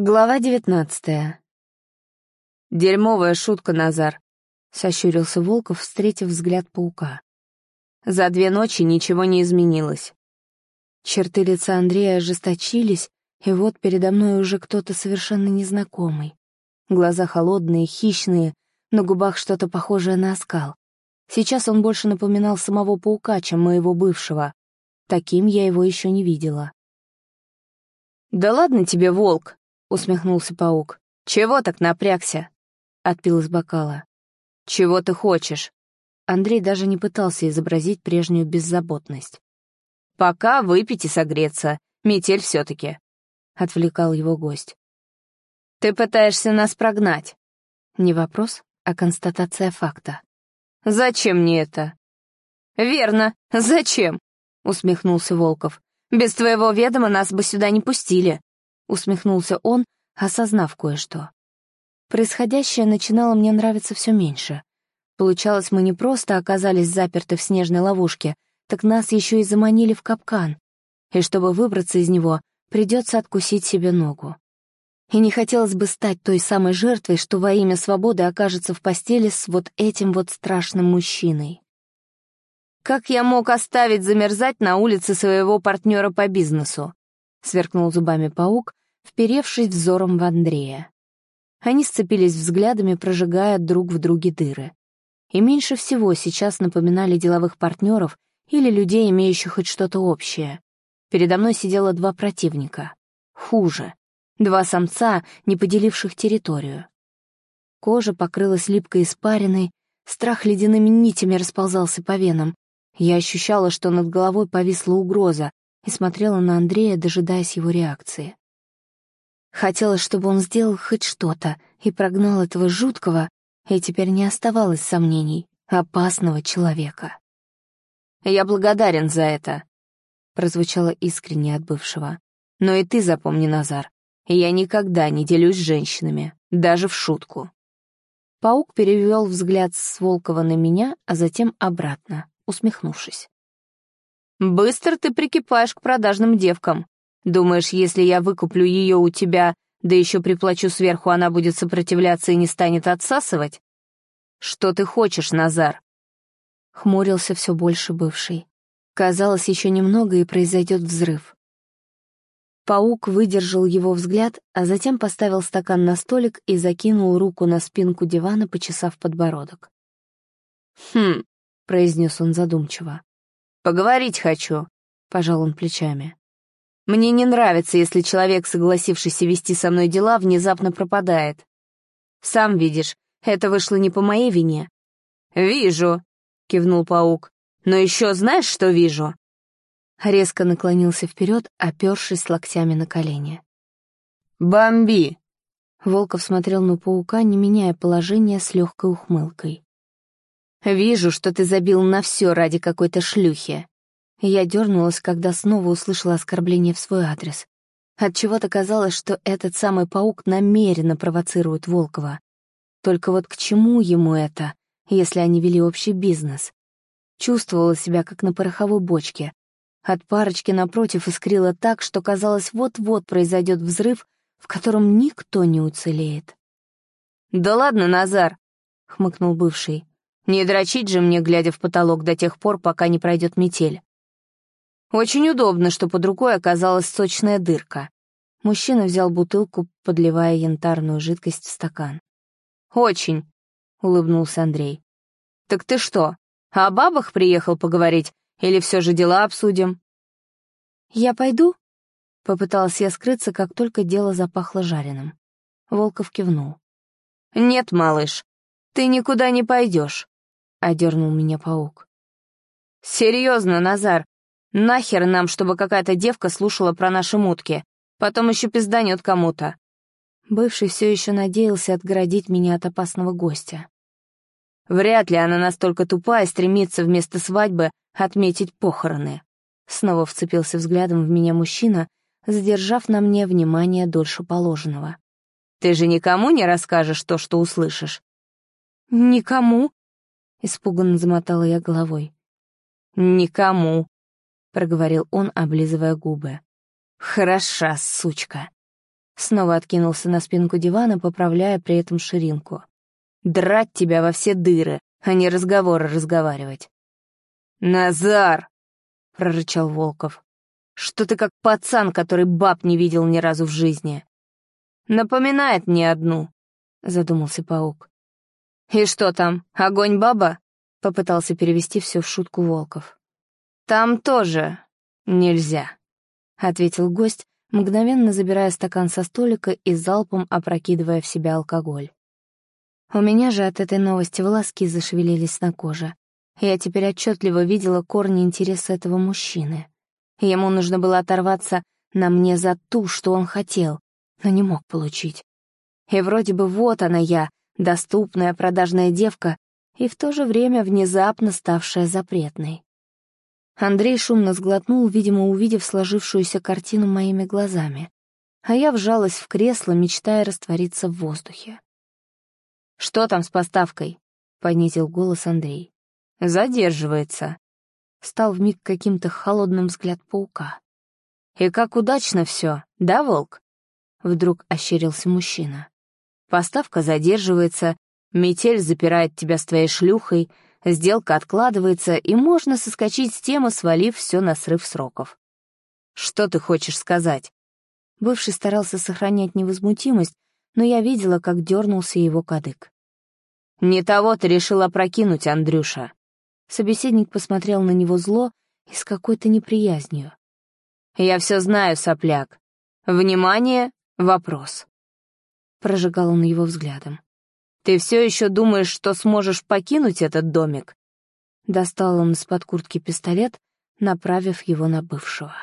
Глава девятнадцатая. «Дерьмовая шутка, Назар», — сощурился Волков, встретив взгляд паука. «За две ночи ничего не изменилось». Черты лица Андрея ожесточились, и вот передо мной уже кто-то совершенно незнакомый. Глаза холодные, хищные, на губах что-то похожее на оскал. Сейчас он больше напоминал самого паука, чем моего бывшего. Таким я его еще не видела. «Да ладно тебе, волк!» — усмехнулся паук. «Чего так напрягся?» — отпил из бокала. «Чего ты хочешь?» Андрей даже не пытался изобразить прежнюю беззаботность. «Пока выпить и согреться. Метель все-таки», — отвлекал его гость. «Ты пытаешься нас прогнать». Не вопрос, а констатация факта. «Зачем мне это?» «Верно, зачем?» — усмехнулся Волков. «Без твоего ведома нас бы сюда не пустили усмехнулся он, осознав кое-что. Происходящее начинало мне нравиться все меньше. Получалось, мы не просто оказались заперты в снежной ловушке, так нас еще и заманили в капкан. И чтобы выбраться из него, придется откусить себе ногу. И не хотелось бы стать той самой жертвой, что во имя свободы окажется в постели с вот этим вот страшным мужчиной. «Как я мог оставить замерзать на улице своего партнера по бизнесу?» — сверкнул зубами паук, вперевшись взором в Андрея. Они сцепились взглядами, прожигая друг в друге дыры. И меньше всего сейчас напоминали деловых партнеров или людей, имеющих хоть что-то общее. Передо мной сидело два противника. Хуже. Два самца, не поделивших территорию. Кожа покрылась липкой испариной, страх ледяными нитями расползался по венам. Я ощущала, что над головой повисла угроза, и смотрела на Андрея, дожидаясь его реакции. Хотелось, чтобы он сделал хоть что-то и прогнал этого жуткого, и теперь не оставалось сомнений, опасного человека. «Я благодарен за это», — прозвучало искренне от бывшего. «Но и ты запомни, Назар, я никогда не делюсь с женщинами, даже в шутку». Паук перевел взгляд с Волкова на меня, а затем обратно, усмехнувшись. «Быстро ты прикипаешь к продажным девкам. Думаешь, если я выкуплю ее у тебя, да еще приплачу сверху, она будет сопротивляться и не станет отсасывать? Что ты хочешь, Назар?» Хмурился все больше бывший. Казалось, еще немного, и произойдет взрыв. Паук выдержал его взгляд, а затем поставил стакан на столик и закинул руку на спинку дивана, почесав подбородок. «Хм», — произнес он задумчиво. «Поговорить хочу», — пожал он плечами. «Мне не нравится, если человек, согласившийся вести со мной дела, внезапно пропадает. Сам видишь, это вышло не по моей вине». «Вижу», — кивнул паук. «Но еще знаешь, что вижу?» Резко наклонился вперед, опершись локтями на колени. «Бомби!» Волков смотрел на паука, не меняя положения с легкой ухмылкой. Вижу, что ты забил на все ради какой-то шлюхи. Я дернулась, когда снова услышала оскорбление в свой адрес. Отчего-то казалось, что этот самый паук намеренно провоцирует Волкова. Только вот к чему ему это, если они вели общий бизнес? Чувствовала себя, как на пороховой бочке. От парочки напротив искрила так, что казалось, вот-вот произойдет взрыв, в котором никто не уцелеет. «Да ладно, Назар!» — хмыкнул бывший. Не дрочить же мне, глядя в потолок до тех пор, пока не пройдет метель. Очень удобно, что под рукой оказалась сочная дырка. Мужчина взял бутылку, подливая янтарную жидкость в стакан. «Очень», — улыбнулся Андрей. «Так ты что, о бабах приехал поговорить или все же дела обсудим?» «Я пойду?» — попыталась я скрыться, как только дело запахло жареным. Волков кивнул. «Нет, малыш, ты никуда не пойдешь. — одернул меня паук. «Серьезно, Назар, нахер нам, чтобы какая-то девка слушала про наши мутки? Потом еще пизданет кому-то». Бывший все еще надеялся отгородить меня от опасного гостя. Вряд ли она настолько тупая стремится вместо свадьбы отметить похороны. Снова вцепился взглядом в меня мужчина, задержав на мне внимание дольше положенного. «Ты же никому не расскажешь то, что услышишь?» «Никому?» — испуганно замотала я головой. «Никому», — проговорил он, облизывая губы. «Хороша, сучка». Снова откинулся на спинку дивана, поправляя при этом ширинку. «Драть тебя во все дыры, а не разговоры разговаривать». «Назар!» — прорычал Волков. «Что ты как пацан, который баб не видел ни разу в жизни?» «Напоминает мне одну», — задумался паук. «И что там, огонь-баба?» — попытался перевести все в шутку Волков. «Там тоже нельзя», — ответил гость, мгновенно забирая стакан со столика и залпом опрокидывая в себя алкоголь. У меня же от этой новости волоски зашевелились на коже. Я теперь отчетливо видела корни интереса этого мужчины. Ему нужно было оторваться на мне за ту, что он хотел, но не мог получить. И вроде бы вот она я, доступная продажная девка, и в то же время внезапно ставшая запретной. Андрей шумно сглотнул, видимо, увидев сложившуюся картину моими глазами, а я вжалась в кресло, мечтая раствориться в воздухе. «Что там с поставкой?» — понизил голос Андрей. «Задерживается». Стал вмиг каким-то холодным взгляд паука. «И как удачно все, да, Волк?» Вдруг ощерился мужчина. «Поставка задерживается, метель запирает тебя с твоей шлюхой, сделка откладывается, и можно соскочить с темы, свалив все на срыв сроков. «Что ты хочешь сказать?» Бывший старался сохранять невозмутимость, но я видела, как дернулся его кадык. «Не того ты решил опрокинуть, Андрюша!» Собеседник посмотрел на него зло и с какой-то неприязнью. «Я все знаю, сопляк. Внимание, вопрос!» Прожигал он его взглядом. Ты все еще думаешь, что сможешь покинуть этот домик?» Достал он из-под куртки пистолет, направив его на бывшего.